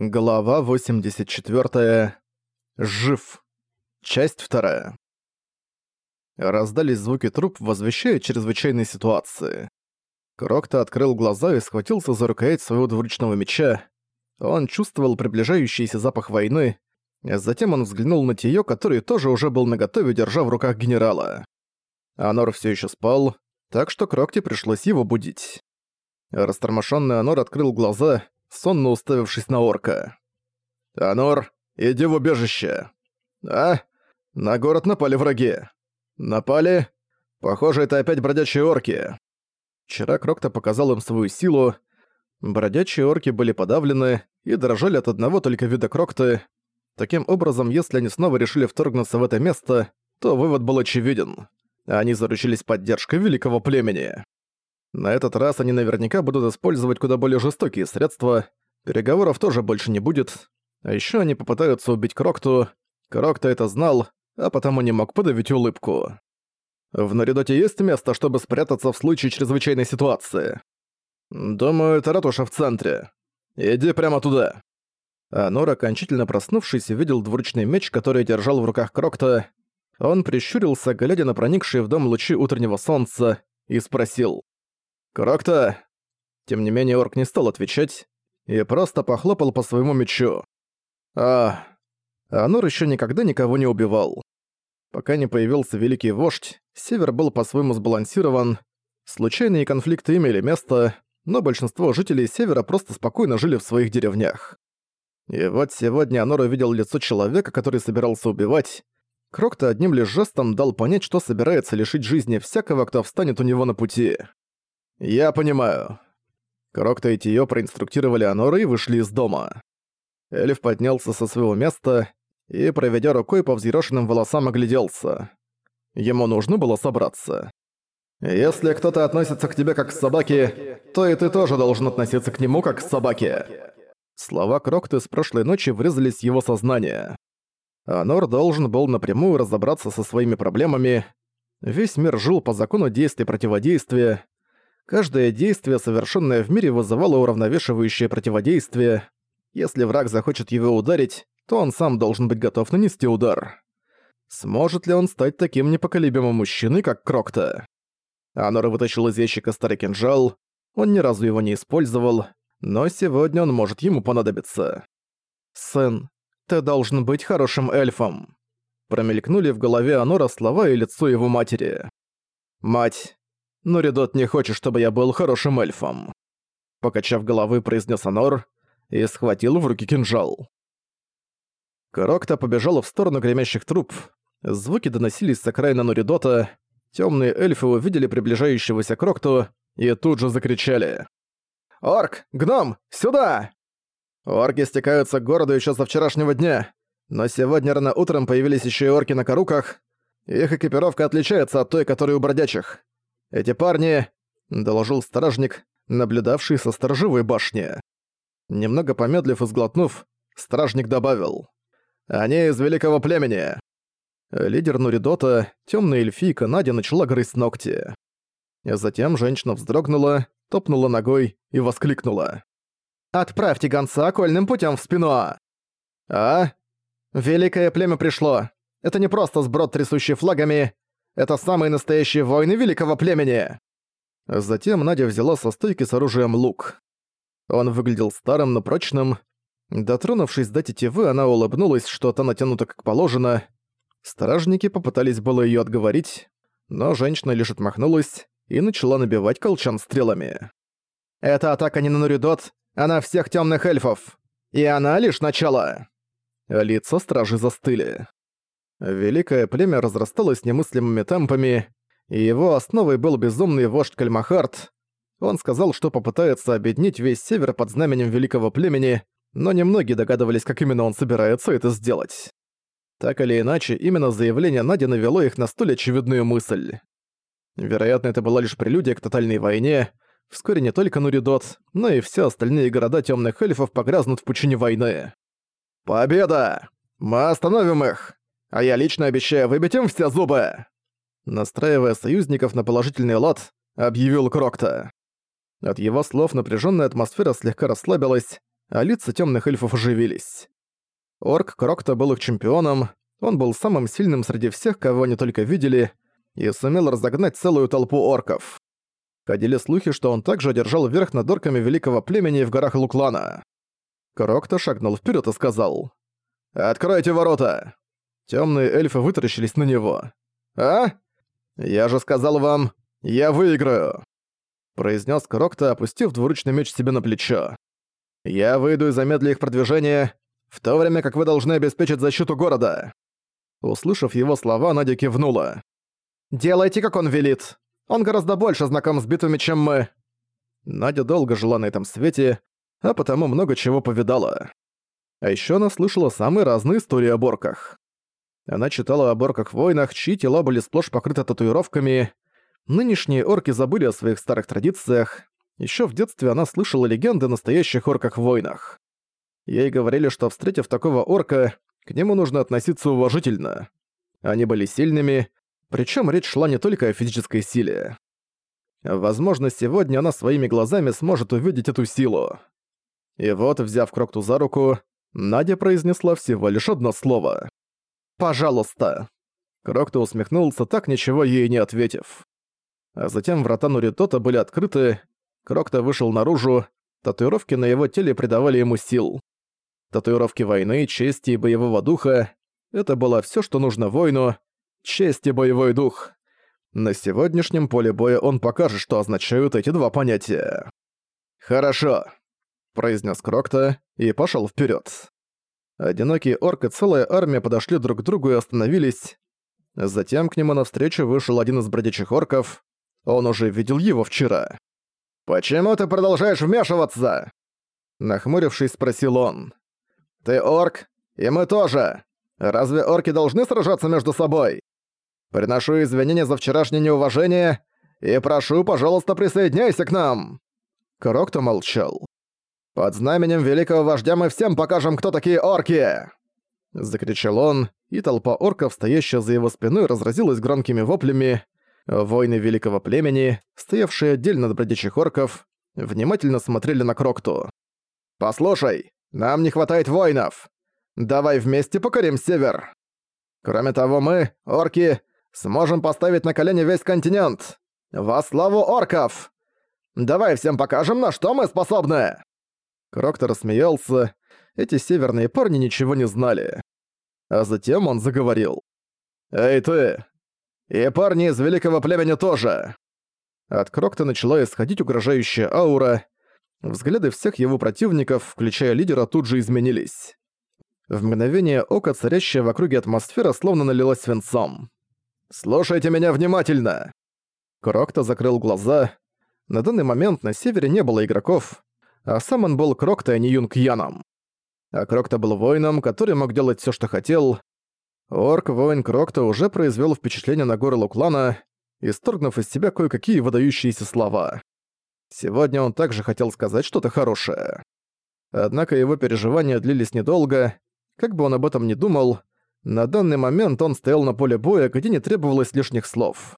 Глава 84. Жив. Часть 2. Раздались звуки труп, возвещая чрезвычайной ситуации. Крокто открыл глаза и схватился за рукоять своего двуручного меча. Он чувствовал приближающийся запах войны, затем он взглянул на Тиё, который тоже уже был наготове, держа в руках генерала. Анор все еще спал, так что Крокте пришлось его будить. Растормошенный Анор открыл глаза сонно уставившись на орка. «Анор, иди в убежище!» «А? На город напали враги!» «Напали? Похоже, это опять бродячие орки!» Вчера Крокто показал им свою силу. Бродячие орки были подавлены и дрожали от одного только вида Крокты. Таким образом, если они снова решили вторгнуться в это место, то вывод был очевиден. Они заручились поддержкой великого племени. На этот раз они наверняка будут использовать куда более жестокие средства, переговоров тоже больше не будет. А ещё они попытаются убить Крокту. Крокта это знал, а потому не мог подавить улыбку. В Наридоте есть место, чтобы спрятаться в случае чрезвычайной ситуации? Думаю, это ратуша в центре. Иди прямо туда. Анор, окончательно проснувшись, видел двуручный меч, который держал в руках Крокта. Он прищурился, глядя на проникшие в дом лучи утреннего солнца, и спросил. «Крокта!» Тем не менее, орк не стал отвечать и просто похлопал по своему мечу. А, Анур еще никогда никого не убивал. Пока не появился Великий Вождь, Север был по-своему сбалансирован, случайные конфликты имели место, но большинство жителей Севера просто спокойно жили в своих деревнях. И вот сегодня Анор увидел лицо человека, который собирался убивать. Крокта одним лишь жестом дал понять, что собирается лишить жизни всякого, кто встанет у него на пути. «Я понимаю». Крокта и Тиё проинструктировали Анора и вышли из дома. Эльф поднялся со своего места и, проведя рукой по взъерошенным волосам, огляделся. Ему нужно было собраться. «Если кто-то относится к тебе как к собаке, то и ты тоже должен относиться к нему как к собаке». Слова Крокты с прошлой ночи врезались в его сознание. Анор должен был напрямую разобраться со своими проблемами. Весь мир жил по закону действия-противодействия, Каждое действие, совершенное в мире, вызывало уравновешивающее противодействие. Если враг захочет его ударить, то он сам должен быть готов нанести удар. Сможет ли он стать таким непоколебимым мужчиной, как Крокта? Анор вытащил из ящика старый кинжал, он ни разу его не использовал, но сегодня он может ему понадобиться. «Сын, ты должен быть хорошим эльфом», промелькнули в голове Анора слова и лицо его матери. «Мать, но Редот не хочет, чтобы я был хорошим эльфом». Покачав головы, произнес Анор и схватил в руки кинжал. Крокта побежала в сторону гремящих труб. Звуки доносились с окраина Нуридота. Темные эльфы увидели приближающегося Крокту и тут же закричали. «Орк! Гном! Сюда!» Орки стекаются к городу еще со вчерашнего дня, но сегодня рано утром появились еще и орки на коруках. Их экипировка отличается от той, которая у бродячих. «Эти парни...» — доложил стражник, наблюдавший со сторожевой башни. Немного помедлив и сглотнув, стражник добавил. «Они из великого племени». Лидер Нуридота, темная эльфийка Надя, начала грызть ногти. Затем женщина вздрогнула, топнула ногой и воскликнула. «Отправьте гонца окольным путем в спину!» «А? Великое племя пришло. Это не просто сброд, трясущий флагами, это самые настоящие войны великого племени!» Затем Надя взяла со стойки с оружием лук. Он выглядел старым, но прочным. Дотронувшись до тетивы, она улыбнулась, что та натянута как положено. Стражники попытались было её отговорить, но женщина лишь отмахнулась и начала набивать колчан стрелами. «Эта атака не на Нуридот, она всех тёмных эльфов! И она лишь начало!» Лица стражи застыли. Великое племя разрасталось немыслимыми темпами, и его основой был безумный вождь Кальмахарт. Он сказал, что попытается объединить весь север под знаменем великого племени, но немногие догадывались, как именно он собирается это сделать. Так или иначе, именно заявление Нади навело их на столь очевидную мысль. Вероятно, это была лишь прелюдия к тотальной войне. Вскоре не только Нуридот, но и все остальные города темных эльфов погрязнут в пучине войны. «Победа! Мы остановим их!» А я лично обещаю выбить им все зубы!» Настраивая союзников на положительный лад, объявил Крокта. От его слов напряженная атмосфера слегка расслабилась, а лица темных эльфов оживились. Орк Крокта был их чемпионом, он был самым сильным среди всех, кого они только видели, и сумел разогнать целую толпу орков. Ходили слухи, что он также одержал верх над орками великого племени в горах Луклана. Крокта шагнул вперед и сказал «Откройте ворота!» Темные эльфы вытаращились на него. «А? Я же сказал вам, я выиграю!» произнес Крокта, опустив двуручный меч себе на плечо. «Я выйду и замедлю их продвижение, в то время как вы должны обеспечить защиту города». Услышав его слова, Надя кивнула. «Делайте, как он велит. Он гораздо больше знаком с битвами, чем мы». Надя долго жила на этом свете, а потому много чего повидала. А ещё она слышала самые разные истории о борках. Она читала о борках-войнах, чьи тела были сплошь покрыты татуировками. Нынешние орки забыли о своих старых традициях. Ещё в детстве она слышала легенды о настоящих орках-войнах. Ей говорили, что встретив такого орка, к нему нужно относиться уважительно. Они были сильными, причем речь шла не только о физической силе. Возможно, сегодня она своими глазами сможет увидеть эту силу. И вот, взяв Крокту за руку, Надя произнесла всего лишь одно слово. «Пожалуйста». Крокта усмехнулся, так ничего ей не ответив. А затем врата Нуритота были открыты, Крокта вышел наружу, татуировки на его теле придавали ему сил. Татуировки войны, чести и боевого духа — это было все, что нужно воину, честь и боевой дух. На сегодняшнем поле боя он покажет, что означают эти два понятия. «Хорошо», — произнес Крокта и пошел вперед. Одинокий орк и целая армия подошли друг к другу и остановились. Затем к нему навстречу вышел один из бродячих орков. Он уже видел его вчера. «Почему ты продолжаешь вмешиваться?» Нахмурившись, спросил он. «Ты орк, и мы тоже. Разве орки должны сражаться между собой? Приношу извинения за вчерашнее неуважение и прошу, пожалуйста, присоединяйся к нам!» Крокто молчал. «Под знаменем великого вождя мы всем покажем, кто такие орки!» Закричал он, и толпа орков, стоящая за его спиной, разразилась громкими воплями. Воины великого племени, стоявшие отдельно от бродячих орков, внимательно смотрели на Крокту. «Послушай, нам не хватает воинов. Давай вместе покорим север. Кроме того, мы, орки, сможем поставить на колени весь континент. Во славу орков! Давай всем покажем, на что мы способны!» Кроктор смеялся. Эти северные парни ничего не знали. А затем он заговорил. «Эй ты! И парни из великого племени тоже!» От Крокта начала исходить угрожающая аура, Взгляды всех его противников, включая лидера, тут же изменились. В мгновение ока царящая в округе атмосфера словно налилась свинцом. «Слушайте меня внимательно!» Крокто закрыл глаза. На данный момент на севере не было игроков, а сам он был Крокто, а не Юнг Яном. А Крокто был воином, который мог делать все, что хотел. Орк-воин Крокто уже произвел впечатление на горы Луклана, исторгнув из себя кое-какие выдающиеся слова. Сегодня он также хотел сказать что-то хорошее. Однако его переживания длились недолго. Как бы он об этом ни думал, на данный момент он стоял на поле боя, где не требовалось лишних слов.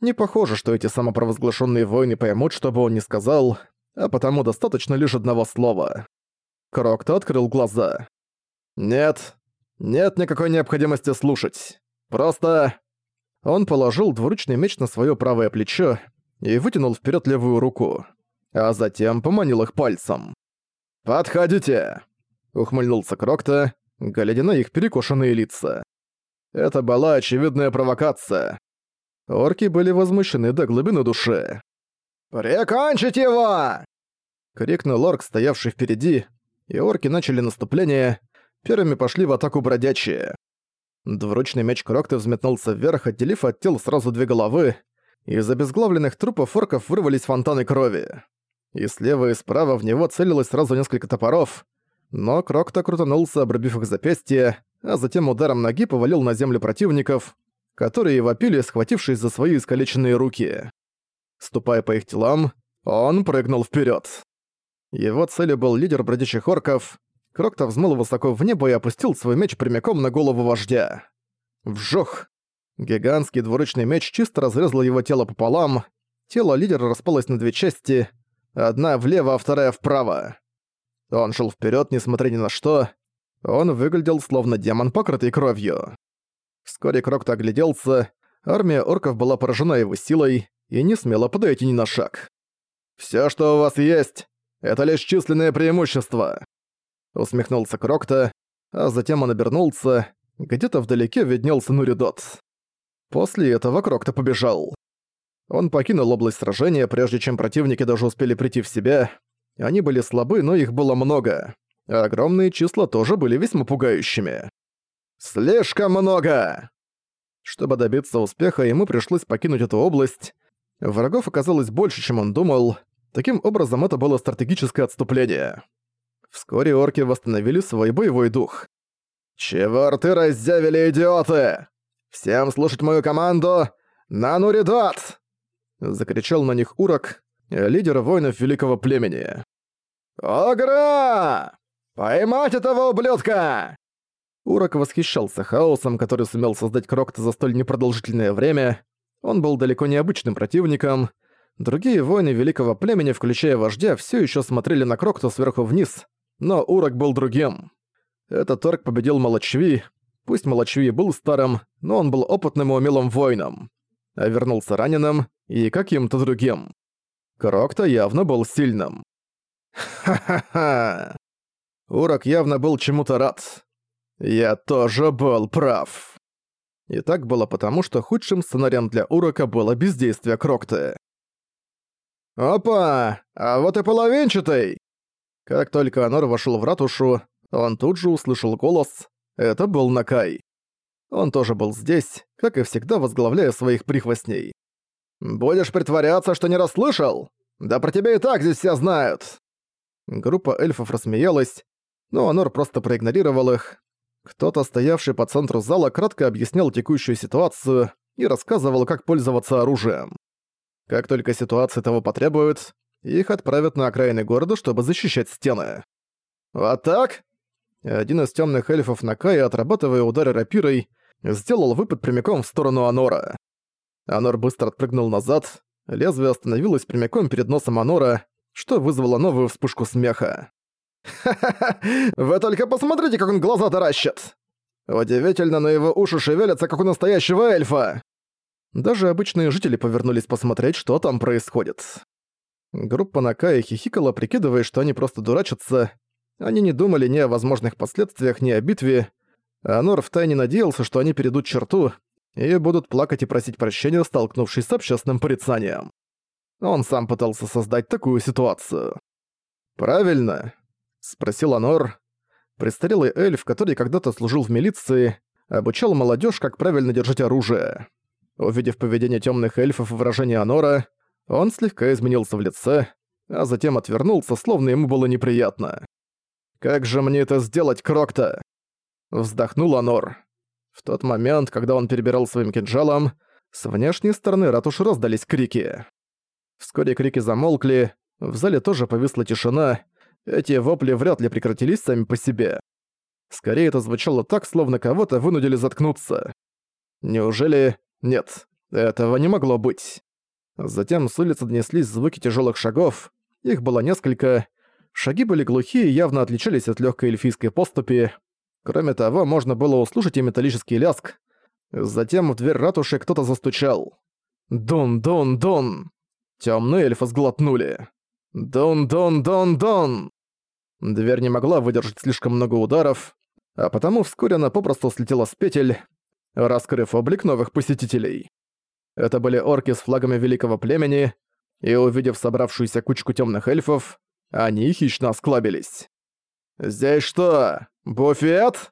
Не похоже, что эти самопровозглашенные воины поймут, что бы он ни сказал, а потому достаточно лишь одного слова. Крокто открыл глаза. «Нет, нет никакой необходимости слушать. Просто...» Он положил двуручный меч на свое правое плечо и вытянул вперед левую руку, а затем поманил их пальцем. «Подходите!» — ухмыльнулся Крокта, глядя на их перекошенные лица. Это была очевидная провокация. Орки были возмущены до глубины души. «Прикончить его!» — крикнул орк, стоявший впереди, и орки начали наступление. Первыми пошли в атаку бродячие. Двуручный меч Крокта взметнулся вверх, отделив от тел сразу две головы, из обезглавленных трупов орков вырвались фонтаны крови. И слева и справа в него целилось сразу несколько топоров, но Крокто крутанулся, обрубив их запястье, а затем ударом ноги повалил на землю противников, которые вопили, схватившись за свои искалеченные руки. Ступая по их телам, он прыгнул вперед. Его целью был лидер бродячих орков. Крокто взмыл высоко в небо и опустил свой меч прямиком на голову вождя. Вжух! Гигантский двуручный меч чисто разрезал его тело пополам. Тело лидера распалось на две части, одна влево, а вторая вправо. Он шел вперед, несмотря ни на что. Он выглядел словно демон, покрытый кровью. Вскоре Крокто огляделся, армия орков была поражена его силой и не смела подойти ни на шаг. «Всё, что у вас есть, это лишь численное преимущество», — усмехнулся Крокто, а затем он обернулся, где-то вдалеке виднелся Нуридот. После этого Крокто побежал. Он покинул область сражения, прежде чем противники даже успели прийти в себя. Они были слабы, но их было много. А огромные числа тоже были весьма пугающими. «Слишком много!» Чтобы добиться успеха, ему пришлось покинуть эту область. Врагов оказалось больше, чем он думал. Таким образом, это было стратегическое отступление. Вскоре орки восстановили свой боевой дух. «Чего рты раззявили, идиоты? Всем слушать мою команду! На Нуридот!» Закричал на них Урок, лидер воинов великого племени. «Огра! Поймать этого ублюдка!» Урок восхищался хаосом, который сумел создать Крокта за столь непродолжительное время. Он был далеко не обычным противником. Другие воины великого племени, включая вождя, все еще смотрели на Крокта сверху вниз, но Урок был другим. Этот орк победил Молочви. Пусть Молочви был старым, но он был опытным и умелым воином. А вернулся раненым и каким-то другим. Крокто явно был сильным. Ха-ха-ха! Урок явно был чему-то рад. Я тоже был прав. И так было потому, что худшим сценарием для Урока было бездействие Крокты. «Опа! А вот и половинчатый!» Как только Анор вошел в ратушу, он тут же услышал голос. Это был Накай. Он тоже был здесь, как и всегда возглавляя своих прихвостней. «Будешь притворяться, что не расслышал? Да про тебя и так здесь все знают!» Группа эльфов рассмеялась, но Анор просто проигнорировал их. Кто-то, стоявший по центру зала, кратко объяснял текущую ситуацию и рассказывал, как пользоваться оружием. Как только ситуация того потребует, их отправят на окраины города, чтобы защищать стены. «Вот так?» Один из темных эльфов Накая, отрабатывая удары рапирой, сделал выпад прямиком в сторону Анора. Анор быстро отпрыгнул назад, лезвие остановилось прямиком перед носом Анора, что вызвало новую вспышку смеха. «Ха-ха-ха! Вы только посмотрите, как он глаза таращит! Удивительно, но его уши шевелятся, как у настоящего эльфа!» Даже обычные жители повернулись посмотреть, что там происходит. Группа Накая хихикала, прикидывая, что они просто дурачатся, они не думали ни о возможных последствиях, ни о битве, а Нор втайне надеялся, что они перейдут черту и будут плакать и просить прощения, столкнувшись с общественным порицанием. Он сам пытался создать такую ситуацию. «Правильно?» — спросил Анор. Престарелый эльф, который когда-то служил в милиции, обучал молодежь, как правильно держать оружие. Увидев поведение темных эльфов и выражение Анора, он слегка изменился в лице, а затем отвернулся, словно ему было неприятно. «Как же мне это сделать, Крокта?» Вздохнул Анор. В тот момент, когда он перебирал своим кинжалом, с внешней стороны ратуши раздались крики. Вскоре крики замолкли, в зале тоже повисла тишина, эти вопли вряд ли прекратились сами по себе. Скорее это звучало так, словно кого-то вынудили заткнуться. Неужели... Нет, этого не могло быть. Затем с улицы донеслись звуки тяжелых шагов, их было несколько, Шаги были глухие и явно отличались от легкой эльфийской поступи. Кроме того, можно было услышать и металлический ляск. Затем в дверь ратуши кто-то застучал. «Дон-дон-дон!» Тёмные эльфы сглотнули. «Дон-дон-дон-дон!» Дверь не могла выдержать слишком много ударов, а потому вскоре она попросту слетела с петель, раскрыв облик новых посетителей. Это были орки с флагами великого племени, и увидев собравшуюся кучку тёмных эльфов, они хищно осклабились. «Здесь что, буфет?»